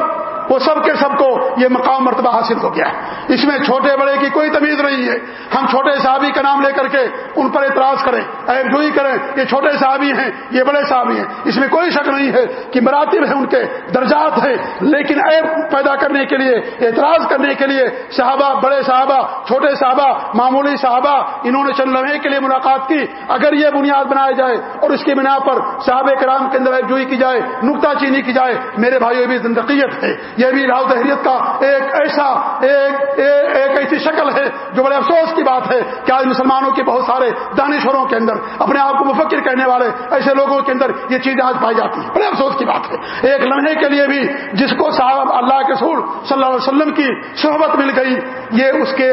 وہ سب کے سب کو یہ مقام مرتبہ حاصل ہو گیا اس میں چھوٹے بڑے کی کوئی تمیز نہیں ہے۔ ہم چھوٹے صحابی کا نام لے کر کے ان پر اعتراض کریں۔ ایب جوئی کریں، یہ چھوٹے صحابی ہیں، یہ بڑے صحابی ہیں۔ اس میں کوئی شک نہیں ہے کہ مراتب ہے ان کے، درجات ہیں۔ لیکن ایب پیدا کرنے کے لیے، اعتراض کرنے کے لیے صحابہ، بڑے صحابہ، چھوٹے صحابہ، معمولی صحابہ، انہوں نے چند لمحے کے لیے ملاقات کی۔ اگر یہ بنیاد بنایا جائے اور اس کی بنا پر صحابہ کرام کے اندر ایک جوئی کی جائے، نکتہ چینی کی جائے، میرے بھائیوں بھی زندگیت ہے۔ یہ بھی راؤ تحریت کا ایک ایسا ایک ایک ایسی شکل ہے جو بڑے افسوس کی بات ہے کہ آج مسلمانوں کے بہت سارے دانشوروں کے اندر، اپنے آپ کو مفکر کہنے والے ایسے لوگوں کے اندر یہ چیزیں آج پائی جاتی ہیں۔ بڑے افسوس کی بات ہے۔ ایک لمحے کے لیے بھی جس کو صاحب اللہ کے سور صلی اللہ علیہ وسلم کی صحبت مل گئی، یہ اس کے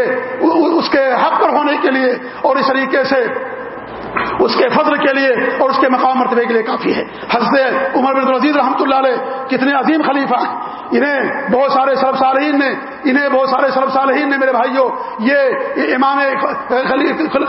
اس کے حق پر ہونے کے لیے اور اس طریقے سے اس کے فضل کے لیے اور اس کے مقام مرتبے کے لیے کافی ہے۔ حضرت عمر بن رضید رحمۃ اللہ علیہ کتنے عظیم خلیفہ ہیں۔ انہیں بہت سارے سرب صالحین نے، انہیں بہت سارے سرب صالحین نے میرے بھائیوں، یہ امام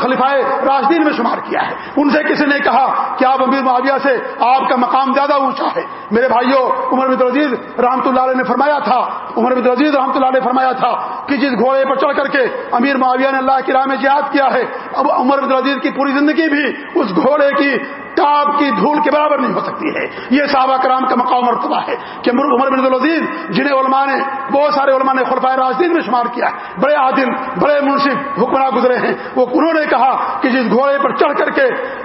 خلیفائے راجدین میں شمار کیا ہے۔ ان سے کسی نے کہا کہ آپ امیر معاویہ سے آپ کا مقام زیادہ اونچا ہے۔ میرے بھائیوں، عمر بن رضید رحمۃ اللہ علیہ نے فرمایا تھا، عمر بن رضید رحمۃ اللہ نے فرمایا تھا کہ جس گھوڑے پر چڑھ کر کے امیر معاویہ نے اللہ کی راہ میں جہاد کیا ہے، اب عمر عزیز کی پوری زندگی بھی اس گھوڑے کی ٹاپ کی دھول کے برابر نہیں ہو سکتی ہے۔ یہ صحابہ کرام کا مقام مرتبہ ہے کہ عمر بن العزیز جنہیں علماء نے، بہت سارے علماء نے خلفۂ راجدین میں شمار کیا ہے۔ بڑے عادل، بڑے منصف حکمراں گزرے ہیں۔ وہ انہوں نے کہا کہ جس گھوڑے پر چڑھ کر کے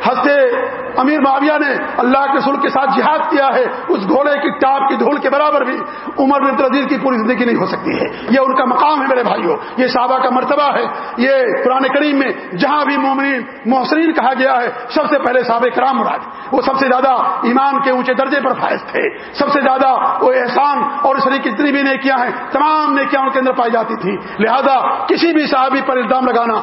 ہنستے امیر معاویہ نے اللہ کے سل کے ساتھ جہاد کیا ہے، اس گھوڑے کی ٹاپ کی دھول کے برابر بھی عمر بن العزیز کی پوری زندگی نہیں ہو سکتی ہے۔ یہ ان کا مقام ہے میرے بھائیوں یہ صحابہ کا مرتبہ ہے۔ یہ قرآن کریم میں جہاں بھی مومنین محسرین کہا گیا ہے، سب سے پہلے صحابہ کرام مراد. وہ سب سے زیادہ ایمان کے اونچے درجے پر فائز تھے. سب سے زیادہ وہ احسان اور اس طریقے جتنی بھی نیکیاں ہیں، تمام نیکیاں ان کے اندر پائی جاتی تھی لہذا کسی بھی صحابی پر الزام لگانا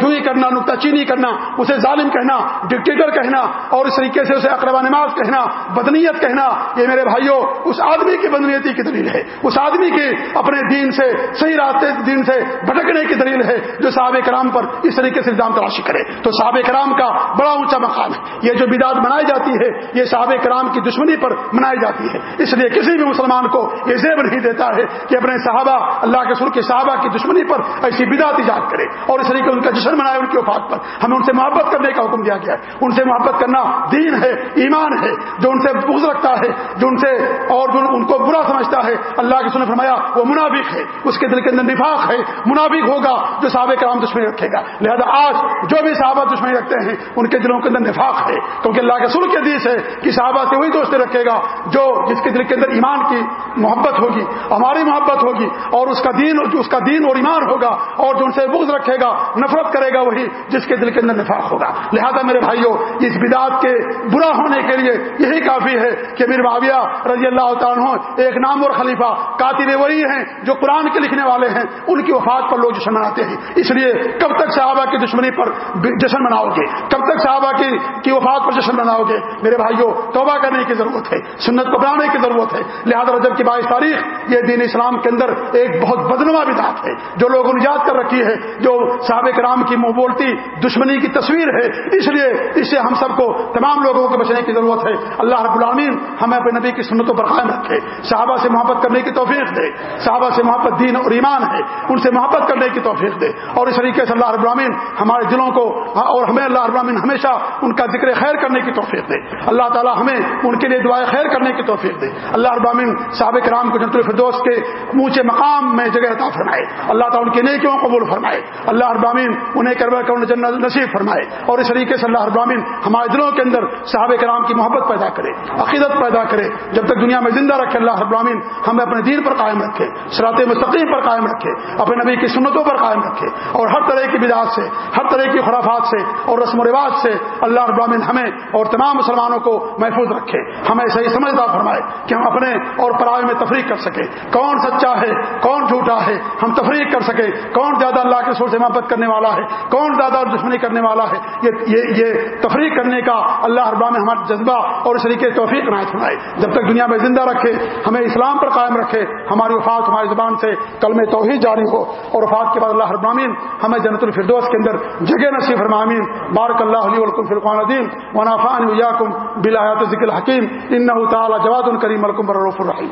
دھوئی کرنا نکتہ چینی کرنا، اسے ظالم کہنا، ڈکٹیٹر کہنا اور اس طریقے سے اسے اقربا نماز کہنا، بدنیت کہنا، یہ میرے بھائیوں اس آدمی کی بدنیتی کی دلیل ہے؟ اس آدمی کی اپنے دین سے، صحیح راستے دین سے بھٹکنے کی دلیل ہے جو صحابہ کرام پر اس طریقے سے الزام تلاشی کرے. تو صحابہ کرام کا بڑا اونچا مقام ہے. یہ جو بدعت بنائی جاتی ہے، یہ صحابہ کرام کی دشمنی پر منائی جاتی ہے۔ اس لیے کسی بھی مسلمان کو یہ زیب نہیں دیتا ہے کہ اپنے صحابہ، اللہ کے سر کے صحابہ کی دشمنی پر ایسی بدعت ایجاد کرے اور اس طریقے ان کا جشن منائے ان کی وفات پر۔ ہمیں ان سے محبت کرنے کا حکم دیا گیا ہے۔ ان سے محبت کرنا دین ہے، ایمان ہے۔ جو ان سے بغض رکھتا ہے، جو ان سے اور جو ان کو برا سمجھتا ہے، اللہ کے سن فرمایا، وہ منافق ہے۔ اس کے دل کے اندر نفاق ہے۔ منافق ہوگا جو صحابہ کرام دشمنی رکھے گا۔ لہذا آج جو بھی صحابہ دشمنی رکھتے ہیں، ان کے دلوں کے اندر نفاق ہے۔ کیونکہ اللہ کے سر کے حدیث ہے کہ صحابہ سے وہی دوستی رکھے گا جو جس کے دل کے اندر ایمان کی محبت ہوگی، ہماری محبت ہوگی اور اس کا دین، اس کا دین اور ایمان ہوگا اور جو ان سے بغض رکھے گا، نفرت کرے گا، وہی جس کے دل کے اندر نفاق ہوگا۔ لہذا میرے بھائیوں، اس بدعت کے برا ہونے کے لیے یہی کافی ہے کہ میر معاویہ رضی اللہ تعالیٰ ایک نام اور خلیفہ، کاتب وہی ہیں جو قرآن کے لکھنے والے ہیں، ان کی وفات پر لوگ جشن مناتے ہیں۔ اس لیے کب تک صحابہ کی دشمنی پر جشن مناؤ گے؟ کب تک صحابہ کی کی وفات پر جشن مناؤ گے۔ میرے بھائیوں توبہ کرنے کی ضرورت ہے، سنت کو بنانے کی ضرورت ہے۔ لہذا رجب کی بائیس تاریخ، یہ دین اسلام کے اندر ایک بہت بدنما بدعت ہے۔ جو لوگوں نے یاد کر رکھی ہے، جو صحابہ کرام کی منہ بولتی، دشمنی کی تصویر ہے۔ اس لیے اس سے ہم سب کو تمام لوگوں کو بچنے کی ضرورت ہے۔ اللہ رب العالمین ہمیں اپنے نبی کی سنتوں پر قائم رکھے۔ صحابہ سے محبت کرنے کی توفیق دے۔ صحابہ سے محبت دین اور ایمان ہے، ان سے محبت کرنے کی توفیق دے۔ اور اس طریقے سے اللہ رب العالمین ہمارے دلوں کو اور ہمیں اللہ رب العالمین ہمیشہ ان کا ذکر خیر کرنے کی توفیق دے۔ اللہ تعالی ہمیں ان کے لیے دعائیں خیر کرنے کی توفیق دے۔ اللہ رب العالمین صحابہ کرام کو جنت الفردوس کے اونچے مقام میں جگہ عطا فرمائے۔ اللہ تعالی ان کے نیکیوں قبول فرمائے۔ اللہ رب انہیں کربلا کر جنت نصیب فرمائے۔ اور اس طریقے سے اللہ رب العالمین ہمارے دلوں کے اندر صحابہ کرام کی محبت پیدا کرے، عقیدت پیدا کرے۔ جب تک دنیا میں زندہ رکھے اللہ رب ہمیں اپنے دین پر قائم رکھے سرات مستقیم پر قائم رکھے، اپنے نبی کی سنتوں پر قائم رکھے۔ اور ہر طرح کی بدعات سے، ہر طرح کی خرافات سے اور رسم و رواج سے اللہ رب العالمین ہمیں اور تمام مسلمانوں کو محفوظ رکھے۔ ہمیں صحیح سمجھدار فرمائے کہ ہم اپنے اور پرائے میں تفریح کر سکے کون سچا ہے؟ کون جھوٹا ہے؟ ہم تفریح کر سکے کون زیادہ اللہ کے سور سے محبت کرنے والا ہے؟ کون زیادہ دشمنی کرنے والا ہے؟ یہ یہ, یہ تفریح کرنے کا اللہ اربا میں ہمارا جذبہ اور اس طریقے توفیق نہ سنائے جب تک دنیا میں زندہ رکھے ہمیں اسلام پر قائم رکھے ہماری وفات ہماری زبان سے کل میں توحید جاری ہو اور وفات کے بعد اللہ ابرامین ہمیں جنت الفردوس کے اندر جگہ نصیب فرمامین بارک اللہ علیہ ولکم فرقان الدین ونافان ویاکم بلایات ذکر حکیم ان تعالی جواد کریم الکم الرحیم